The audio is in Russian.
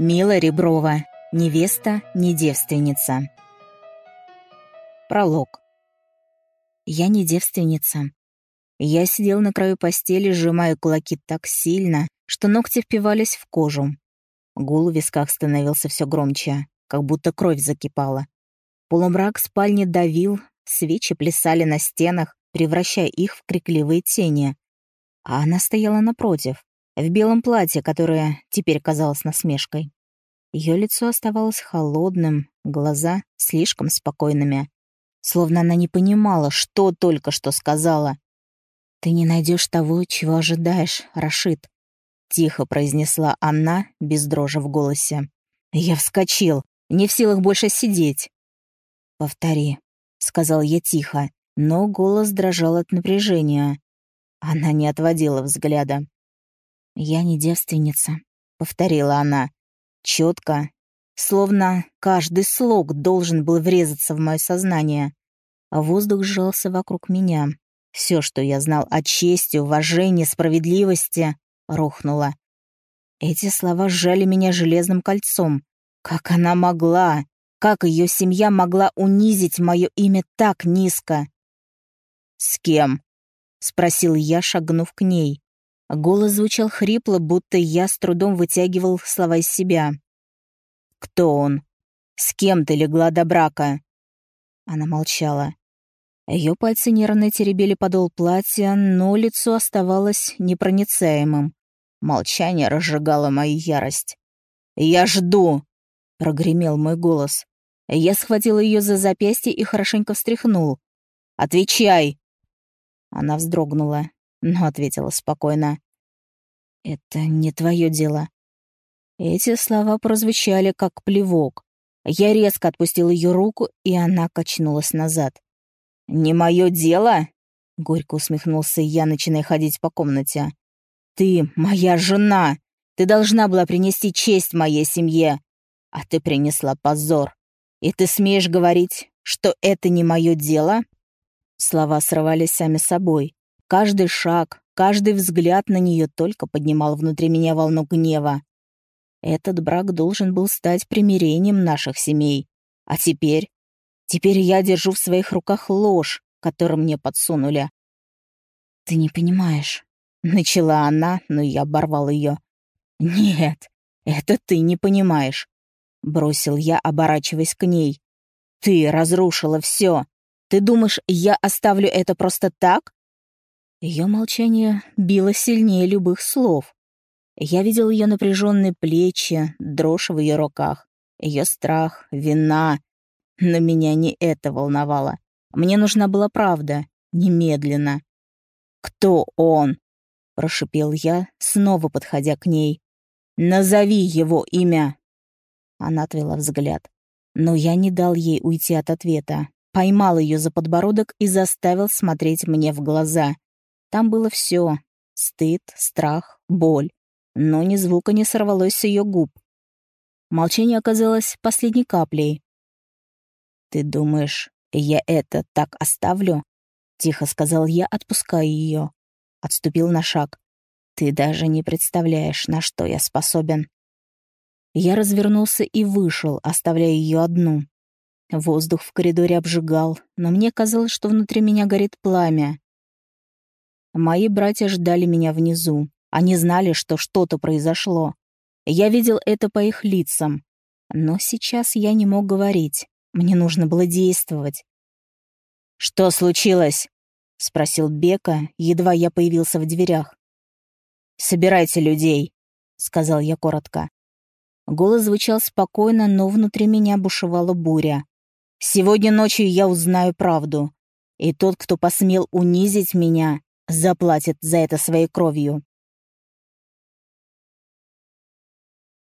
Мила Реброва. Невеста, не девственница. Пролог. Я не девственница. Я сидел на краю постели, сжимая кулаки так сильно, что ногти впивались в кожу. Гул в висках становился все громче, как будто кровь закипала. Полумрак спальни давил, свечи плясали на стенах, превращая их в крикливые тени. А она стояла напротив, в белом платье, которое теперь казалось насмешкой. Ее лицо оставалось холодным, глаза слишком спокойными. Словно она не понимала, что только что сказала. «Ты не найдешь того, чего ожидаешь, Рашид», — тихо произнесла она, без дрожи в голосе. Я вскочил, не в силах больше сидеть. «Повтори», — сказал я тихо, но голос дрожал от напряжения. Она не отводила взгляда. «Я не девственница», — повторила она. Четко, словно каждый слог должен был врезаться в мое сознание. А воздух сжался вокруг меня. Все, что я знал о чести, уважении, справедливости, рухнуло. Эти слова сжали меня железным кольцом. Как она могла? Как ее семья могла унизить мое имя так низко? «С кем?» — спросил я, шагнув к ней. Голос звучал хрипло, будто я с трудом вытягивал слова из себя. «Кто он? С кем ты легла до брака?» Она молчала. Ее пальцы нервно теребили подол платья, но лицо оставалось непроницаемым. Молчание разжигало мою ярость. «Я жду!» — прогремел мой голос. Я схватил ее за запястье и хорошенько встряхнул. «Отвечай!» Она вздрогнула но ответила спокойно. «Это не твое дело». Эти слова прозвучали как плевок. Я резко отпустил ее руку, и она качнулась назад. «Не мое дело?» — горько усмехнулся я, начиная ходить по комнате. «Ты моя жена! Ты должна была принести честь моей семье, а ты принесла позор. И ты смеешь говорить, что это не мое дело?» Слова срывались сами собой. Каждый шаг, каждый взгляд на нее только поднимал внутри меня волну гнева. Этот брак должен был стать примирением наших семей. А теперь? Теперь я держу в своих руках ложь, которую мне подсунули. «Ты не понимаешь», — начала она, но я оборвал ее. «Нет, это ты не понимаешь», — бросил я, оборачиваясь к ней. «Ты разрушила все. Ты думаешь, я оставлю это просто так? Ее молчание било сильнее любых слов. Я видел ее напряженные плечи, дрожь в ее руках, ее страх, вина. Но меня не это волновало. Мне нужна была правда, немедленно. «Кто он?» — прошипел я, снова подходя к ней. «Назови его имя!» Она отвела взгляд. Но я не дал ей уйти от ответа. Поймал ее за подбородок и заставил смотреть мне в глаза — там было все — стыд, страх, боль. Но ни звука не сорвалось с ее губ. Молчание оказалось последней каплей. «Ты думаешь, я это так оставлю?» — тихо сказал я, отпуская ее. Отступил на шаг. «Ты даже не представляешь, на что я способен». Я развернулся и вышел, оставляя ее одну. Воздух в коридоре обжигал, но мне казалось, что внутри меня горит пламя. Мои братья ждали меня внизу. Они знали, что что-то произошло. Я видел это по их лицам. Но сейчас я не мог говорить. Мне нужно было действовать. «Что случилось?» — спросил Бека, едва я появился в дверях. «Собирайте людей», — сказал я коротко. Голос звучал спокойно, но внутри меня бушевала буря. «Сегодня ночью я узнаю правду. И тот, кто посмел унизить меня, заплатит за это своей кровью.